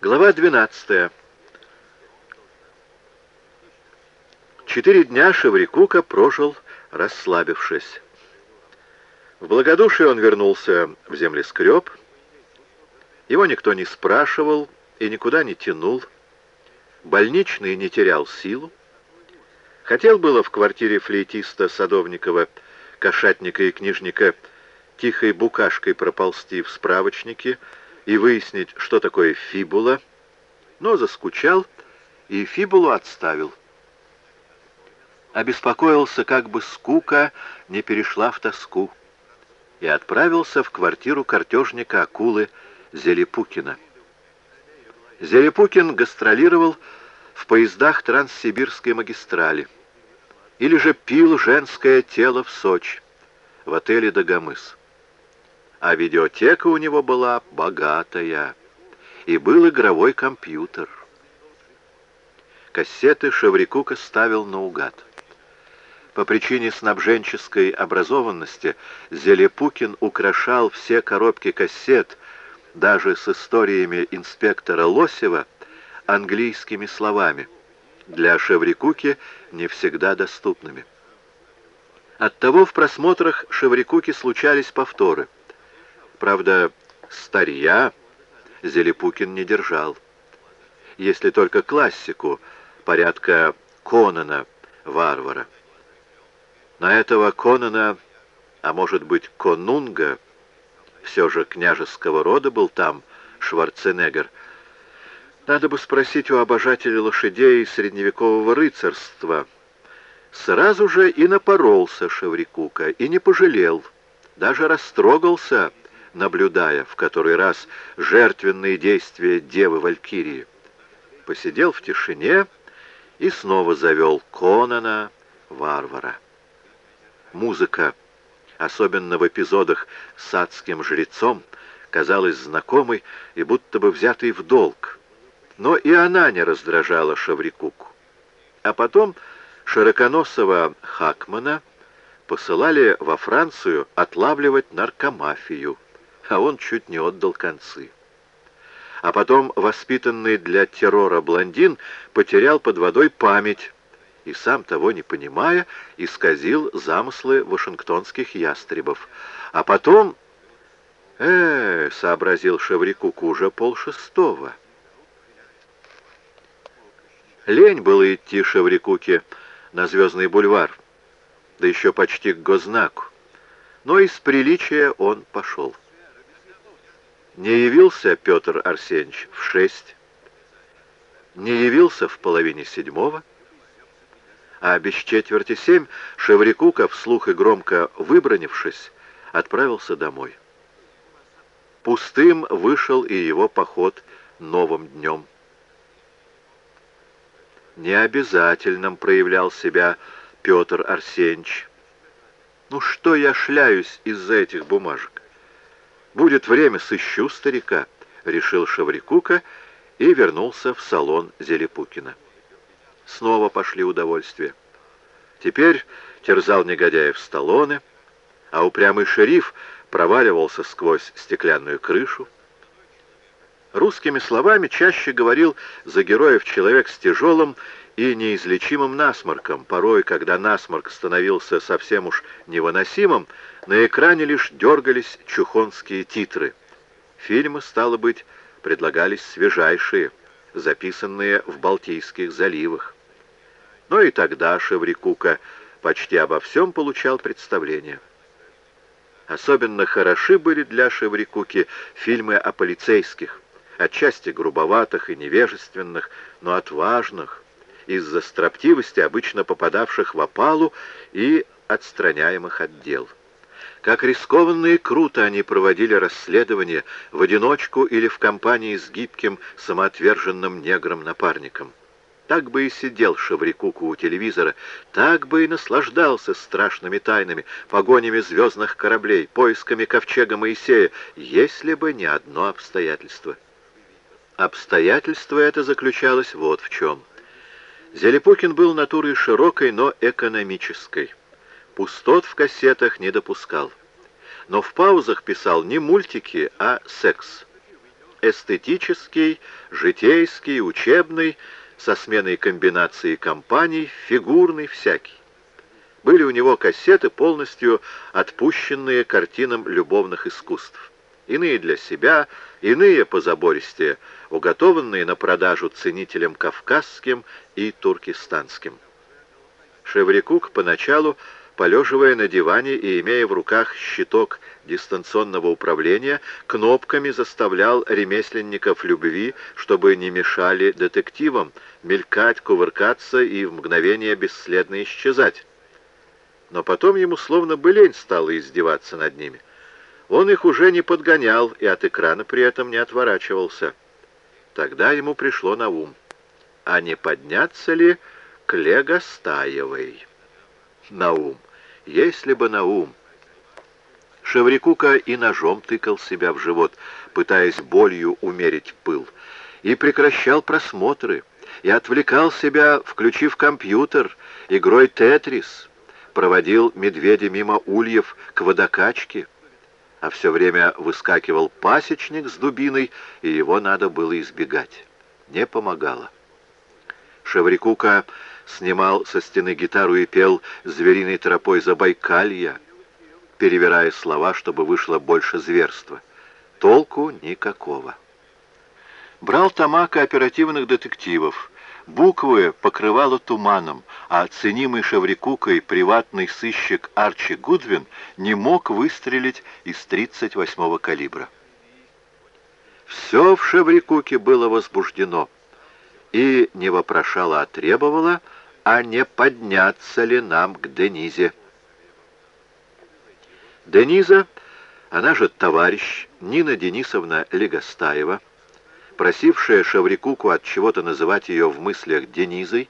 Глава 12. Четыре дня Шеврикука прожил, расслабившись. В благодушии он вернулся в землескреб. Его никто не спрашивал и никуда не тянул. Больничный не терял силу. Хотел было в квартире флейтиста Садовникова, кошатника и книжника тихой букашкой проползти в справочнике и выяснить, что такое фибула, но заскучал и фибулу отставил. Обеспокоился, как бы скука не перешла в тоску и отправился в квартиру картежника акулы Зелепукина. Зелепукин гастролировал в поездах Транссибирской магистрали или же пил женское тело в Сочи, в отеле «Дагомыс». А видеотека у него была богатая, и был игровой компьютер. Кассеты Шеврикука ставил наугад. По причине снабженческой образованности Зелепукин украшал все коробки кассет, даже с историями инспектора Лосева, английскими словами, для Шеврикуки не всегда доступными. Оттого в просмотрах Шеврикуки случались повторы. Правда, старья Зелепукин не держал. Если только классику, порядка Конана, варвара. На этого Конана, а может быть Конунга, все же княжеского рода был там Шварценеггер, надо бы спросить у обожателей лошадей средневекового рыцарства. Сразу же и напоролся Шеврикука, и не пожалел, даже растрогался, наблюдая в который раз жертвенные действия девы Валькирии. Посидел в тишине и снова завел Конана, варвара. Музыка, особенно в эпизодах с адским жрецом, казалась знакомой и будто бы взятой в долг. Но и она не раздражала Шаврикуку. А потом широконосого Хакмана посылали во Францию отлавливать наркомафию, а он чуть не отдал концы. А потом воспитанный для террора блондин потерял под водой память, и, сам того не понимая, исказил замыслы вашингтонских ястребов. А потом... э сообразил Шеврикук, уже полшестого. Лень было идти Шеврикуке на Звездный бульвар, да еще почти к Гознаку. Но из приличия он пошел. Не явился Петр Арсеньевич в шесть, не явился в половине седьмого, а без четверти семь Шеврикука, вслух и громко выбронившись, отправился домой. Пустым вышел и его поход новым днем. Необязательным проявлял себя Петр Арсеньевич. Ну что я шляюсь из-за этих бумажек? Будет время, сыщу старика, решил Шеврикука и вернулся в салон Зелепукина. Снова пошли удовольствия. Теперь терзал негодяев столоны, а упрямый шериф проваливался сквозь стеклянную крышу. Русскими словами чаще говорил за героев человек с тяжелым и неизлечимым насморком. Порой, когда насморк становился совсем уж невыносимым, на экране лишь дергались чухонские титры. Фильмы, стало быть, предлагались свежайшие, записанные в Балтийских заливах. Но и тогда Шеврикука почти обо всем получал представление. Особенно хороши были для Шеврикуки фильмы о полицейских, отчасти грубоватых и невежественных, но отважных, из-за строптивости, обычно попадавших в опалу и отстраняемых от дел. Как рискованно и круто они проводили расследование в одиночку или в компании с гибким, самоотверженным негром-напарником. Так бы и сидел Шеврикуку у телевизора, так бы и наслаждался страшными тайнами, погонями звездных кораблей, поисками ковчега Моисея, если бы не одно обстоятельство. Обстоятельство это заключалось вот в чем. Зелепокин был натурой широкой, но экономической. Пустот в кассетах не допускал. Но в паузах писал не мультики, а секс. эстетический, житейский, учебный, со сменой комбинаций компаний, фигурный, всякий. Были у него кассеты, полностью отпущенные картинам любовных искусств. Иные для себя, иные по забористе, уготованные на продажу ценителям кавказским и туркестанским. Шеврикук поначалу полеживая на диване и имея в руках щиток дистанционного управления, кнопками заставлял ремесленников любви, чтобы не мешали детективам, мелькать, кувыркаться и в мгновение бесследно исчезать. Но потом ему словно бы лень стало издеваться над ними. Он их уже не подгонял и от экрана при этом не отворачивался. Тогда ему пришло на ум, а не подняться ли к Легостаевой? На ум. Если бы на ум. Шеврикука и ножом тыкал себя в живот, пытаясь болью умерить пыл, и прекращал просмотры, и отвлекал себя, включив компьютер, игрой «Тетрис», проводил медведя мимо ульев к водокачке, а все время выскакивал пасечник с дубиной, и его надо было избегать. Не помогало. Шеврикука снимал со стены гитару и пел звериной тропой «Забайкалья», перевирая слова, чтобы вышло больше зверства. Толку никакого. Брал тома кооперативных детективов. Буквы покрывало туманом, а ценимый Шеврикукой приватный сыщик Арчи Гудвин не мог выстрелить из 38-го калибра. Все в Шеврикуке было возбуждено и не вопрошало, а требовало — а не подняться ли нам к Денизе. Дениза, она же товарищ Нина Денисовна Легостаева, просившая Шаврикуку от чего-то называть ее в мыслях Денизой,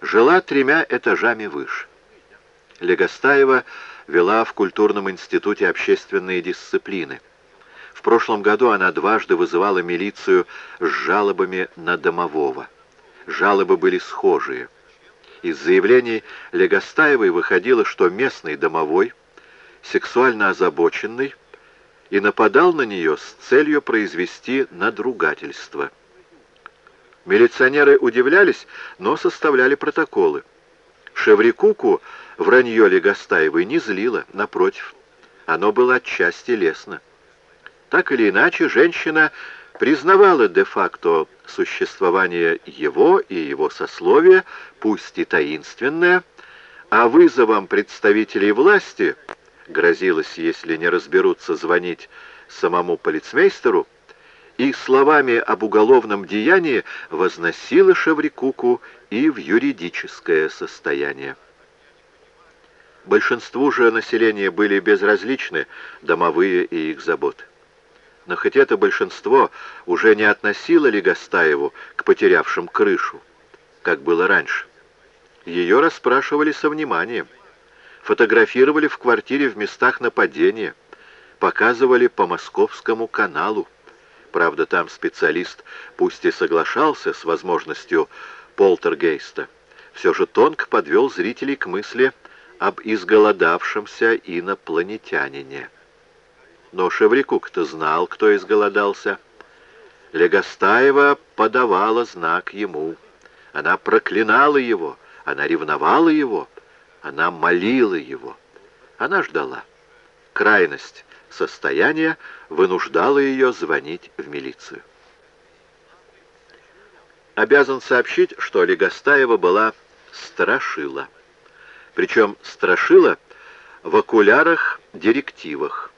жила тремя этажами выше. Легостаева вела в культурном институте общественные дисциплины. В прошлом году она дважды вызывала милицию с жалобами на домового. Жалобы были схожие. Из заявлений Легостаевой выходило, что местный домовой, сексуально озабоченный, и нападал на нее с целью произвести надругательство. Милиционеры удивлялись, но составляли протоколы. Шеврикуку вранье Легостаевой не злило, напротив, оно было отчасти лестно. Так или иначе, женщина признавала де-факто существование его и его сословия, пусть и таинственное, а вызовом представителей власти грозилось, если не разберутся, звонить самому полицмейстеру, и словами об уголовном деянии возносила Шеврикуку и в юридическое состояние. Большинству же населения были безразличны домовые и их заботы. Но хоть это большинство уже не относило Легостаеву к потерявшим крышу, как было раньше. Ее расспрашивали со вниманием, фотографировали в квартире в местах нападения, показывали по московскому каналу. Правда, там специалист, пусть и соглашался с возможностью полтергейста, все же тонко подвел зрителей к мысли об изголодавшемся инопланетянине. Но Шеврикук-то знал, кто изголодался. Легостаева подавала знак ему. Она проклинала его, она ревновала его, она молила его. Она ждала. Крайность состояния вынуждала ее звонить в милицию. Обязан сообщить, что Легостаева была страшила. Причем страшила в окулярах-директивах.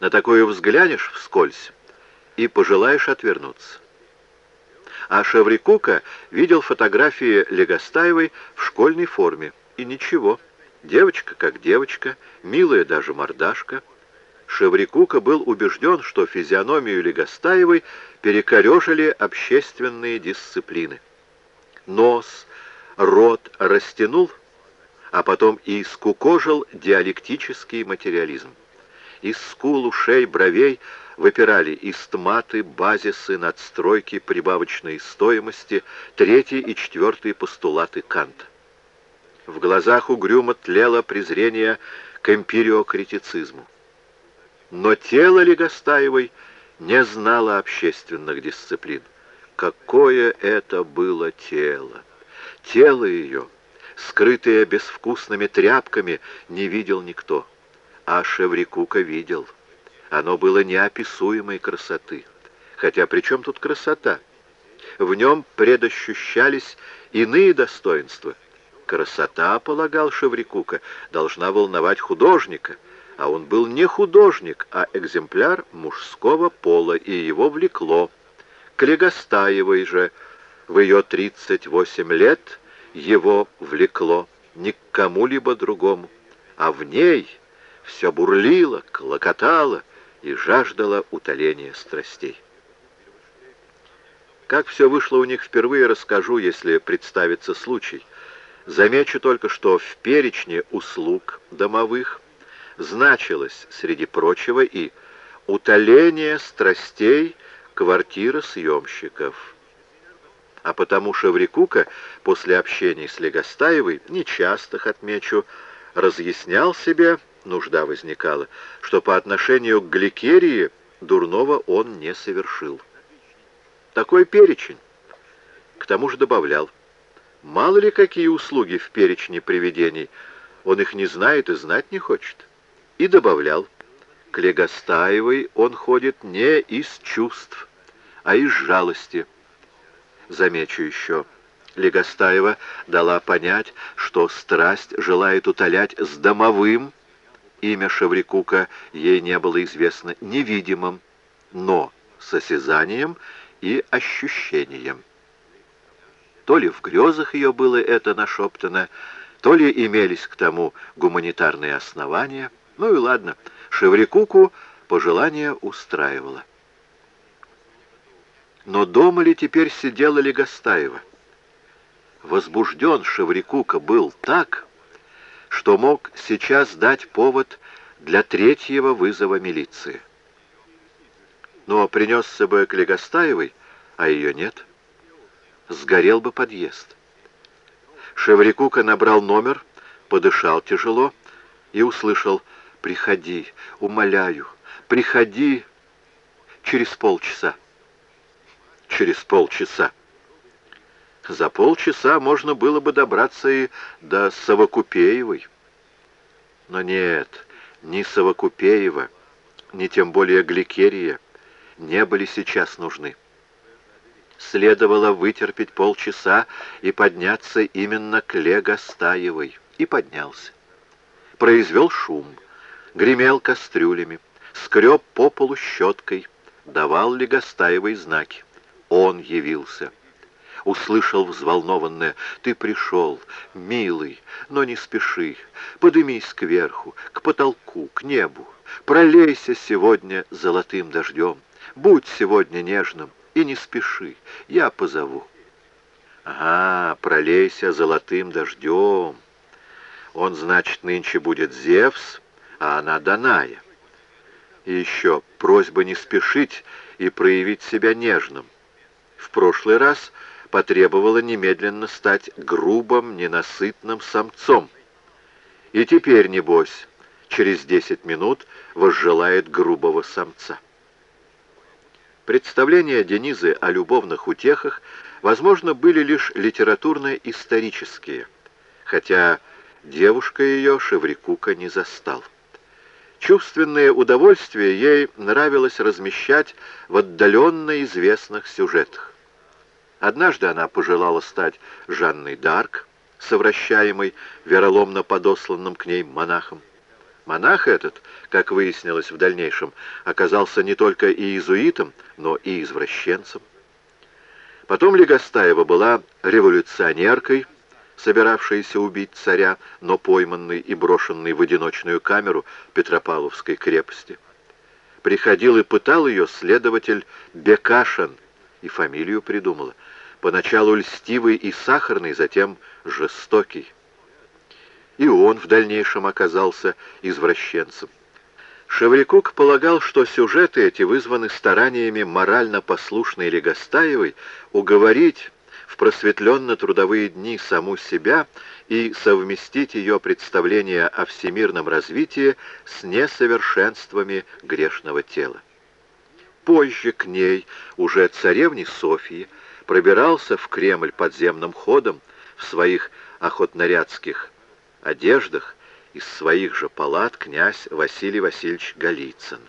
На такое взглянешь вскользь и пожелаешь отвернуться. А Шеврикука видел фотографии Легостаевой в школьной форме. И ничего, девочка как девочка, милая даже мордашка. Шеврикука был убежден, что физиономию Легостаевой перекорежили общественные дисциплины. Нос, рот растянул, а потом и скукожил диалектический материализм. Из скул, ушей, бровей выпирали истматы, базисы, надстройки, прибавочные стоимости, третий и четвертый постулаты Канта. В глазах угрюмо тлело презрение к эмпириокритицизму. Но тело Легостаевой не знала общественных дисциплин. Какое это было тело! Тело ее, скрытое безвкусными тряпками, не видел никто, а Шеврикука видел. Оно было неописуемой красоты. Хотя при чем тут красота? В нем предощущались иные достоинства. Красота, полагал Шеврикука, должна волновать художника, а он был не художник, а экземпляр мужского пола, и его влекло. К Легостаевой же в ее 38 лет его влекло не к кому-либо другому, а в ней все бурлило, клокотало и жаждало утоления страстей. Как все вышло у них впервые, расскажу, если представится случай. Замечу только, что в перечне услуг домовых значилось, среди прочего, и утоление страстей квартиры съемщиков. А потому Шеврикука после общения с Легостаевой, нечастых, отмечу, разъяснял себе, нужда возникала, что по отношению к Гликерии дурного он не совершил. Такой перечень. К тому же добавлял. Мало ли какие услуги в перечне привидений. Он их не знает и знать не хочет. И добавлял. К Легостаевой он ходит не из чувств, а из жалости. Замечу еще. Легостаева дала понять, что страсть желает утолять с домовым. Имя Шаврикука ей не было известно невидимым, но с осязанием и ощущением. То ли в грезах ее было это нашептано, то ли имелись к тому гуманитарные основания. Ну и ладно, Шеврикуку пожелание устраивало. Но дома ли теперь сидела Легостаева? Возбужден Шеврикука был так, что мог сейчас дать повод для третьего вызова милиции но принесся бы к Легостаевой, а ее нет. Сгорел бы подъезд. Шеврикука набрал номер, подышал тяжело и услышал «Приходи, умоляю, приходи через полчаса». Через полчаса. За полчаса можно было бы добраться и до Совокупеевой. Но нет, ни Совокупеева, ни тем более Гликерия не были сейчас нужны. Следовало вытерпеть полчаса и подняться именно к Лего-Стаевой. И поднялся. Произвел шум, гремел кастрюлями, скреб по полу щеткой, давал Легостаевой знаки. Он явился. Услышал взволнованное «Ты пришел, милый, но не спеши, подымись кверху, к потолку, к небу, пролейся сегодня золотым дождем». Будь сегодня нежным и не спеши, я позову. Ага, пролейся золотым дождем. Он, значит, нынче будет Зевс, а она Даная. И еще просьба не спешить и проявить себя нежным. В прошлый раз потребовала немедленно стать грубым, ненасытным самцом. И теперь, небось, через десять минут возжелает грубого самца. Представления Денизы о любовных утехах, возможно, были лишь литературно-исторические, хотя девушка ее Шеврикука не застал. Чувственное удовольствие ей нравилось размещать в отдаленно известных сюжетах. Однажды она пожелала стать Жанной Д'Арк, совращаемой вероломно подосланным к ней монахом. Монах этот, как выяснилось в дальнейшем, оказался не только иезуитом, но и извращенцем. Потом Легостаева была революционеркой, собиравшейся убить царя, но пойманной и брошенной в одиночную камеру Петропавловской крепости. Приходил и пытал ее следователь Бекашин, и фамилию придумала. Поначалу льстивый и сахарный, затем жестокий и он в дальнейшем оказался извращенцем. Шеврикук полагал, что сюжеты эти вызваны стараниями морально послушной Легостаевой уговорить в просветленно-трудовые дни саму себя и совместить ее представление о всемирном развитии с несовершенствами грешного тела. позже к ней, уже царевне Софии, пробирался в Кремль подземным ходом в своих охотнорядских одеждах из своих же палат князь Василий Васильевич Голицын.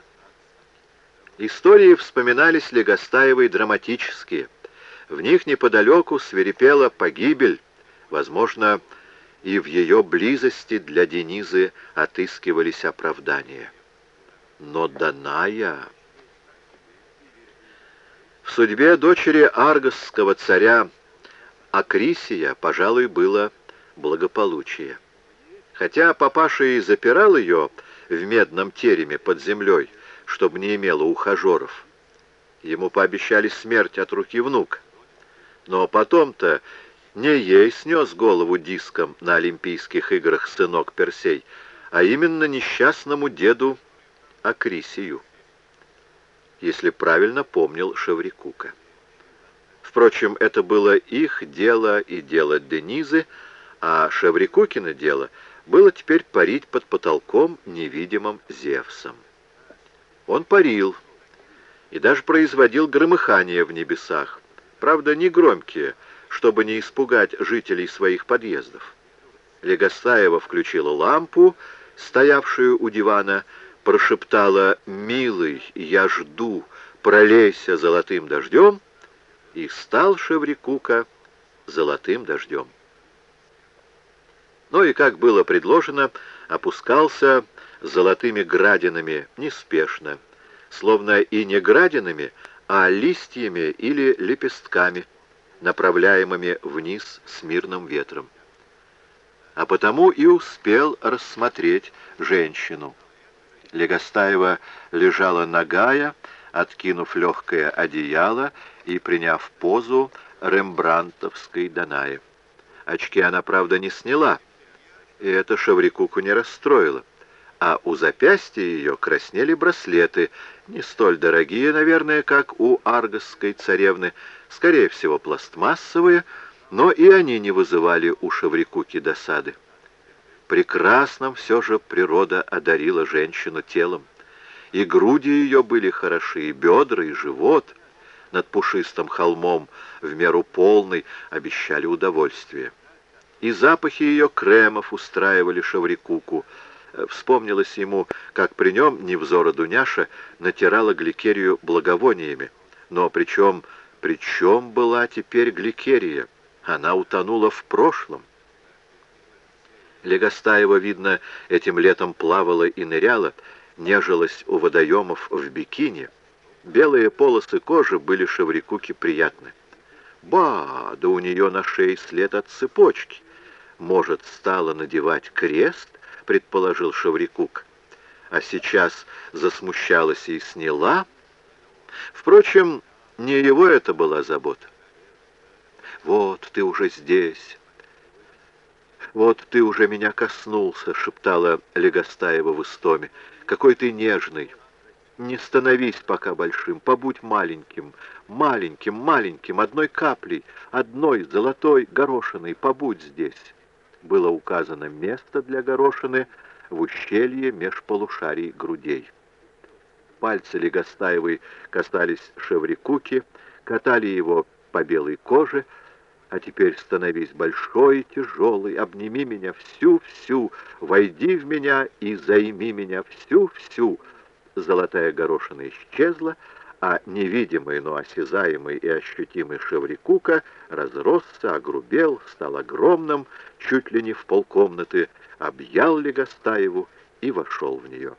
Истории вспоминались Легостаевой драматические. В них неподалеку свирепела погибель, возможно, и в ее близости для Денизы отыскивались оправдания. Но Даная... В судьбе дочери аргосского царя Акрисия, пожалуй, было благополучие. Хотя папаша и запирал ее в медном тереме под землей, чтобы не имела ухажеров, ему пообещали смерть от руки внука. Но потом-то не ей снес голову диском на Олимпийских играх сынок Персей, а именно несчастному деду Акрисию, если правильно помнил Шеврикука. Впрочем, это было их дело и дело Денизы, а Шеврикукино дело было теперь парить под потолком невидимым Зевсом. Он парил и даже производил громыхания в небесах, правда, не громкие, чтобы не испугать жителей своих подъездов. Легостаева включила лампу, стоявшую у дивана, прошептала «Милый, я жду, пролейся золотым дождем», и стал Шеврикука золотым дождем. Ну и, как было предложено, опускался золотыми градинами неспешно, словно и не градинами, а листьями или лепестками, направляемыми вниз с мирным ветром. А потому и успел рассмотреть женщину. Легостаева лежала нагая, откинув легкое одеяло и приняв позу рембрантовской Данаи. Очки она, правда, не сняла, и это Шаврикуку не расстроило. А у запястья ее краснели браслеты, не столь дорогие, наверное, как у аргосской царевны, скорее всего, пластмассовые, но и они не вызывали у Шаврикуки досады. Прекрасным все же природа одарила женщину телом. И груди ее были хороши, и бедра, и живот над пушистым холмом в меру полный обещали удовольствие. И запахи ее кремов устраивали Шаврикуку. Вспомнилось ему, как при нем невзора Дуняша натирала гликерию благовониями. Но причем, причем была теперь гликерия? Она утонула в прошлом. Легостаева, видно, этим летом плавала и ныряла, нежилась у водоемов в бикини. Белые полосы кожи были Шеврикуке приятны. Ба, да у нее на шее след от цепочки. Может, стала надевать крест, предположил Шеврикук. А сейчас засмущалась и сняла. Впрочем, не его это была забота. «Вот ты уже здесь, «Вот ты уже меня коснулся», — шептала Легостаева в истоме. «Какой ты нежный! Не становись пока большим, побудь маленьким, маленьким, маленьким, одной каплей, одной золотой горошиной, побудь здесь». Было указано место для горошины в ущелье меж полушарий грудей. Пальцы Легостаевой касались Шеврикуки, катали его по белой коже, а теперь становись большой и тяжелый, обними меня всю-всю, войди в меня и займи меня всю-всю. Золотая горошина исчезла, а невидимый, но осязаемый и ощутимый Шеврикука разросся, огрубел, стал огромным, чуть ли не в полкомнаты, объял Легостаеву и вошел в нее.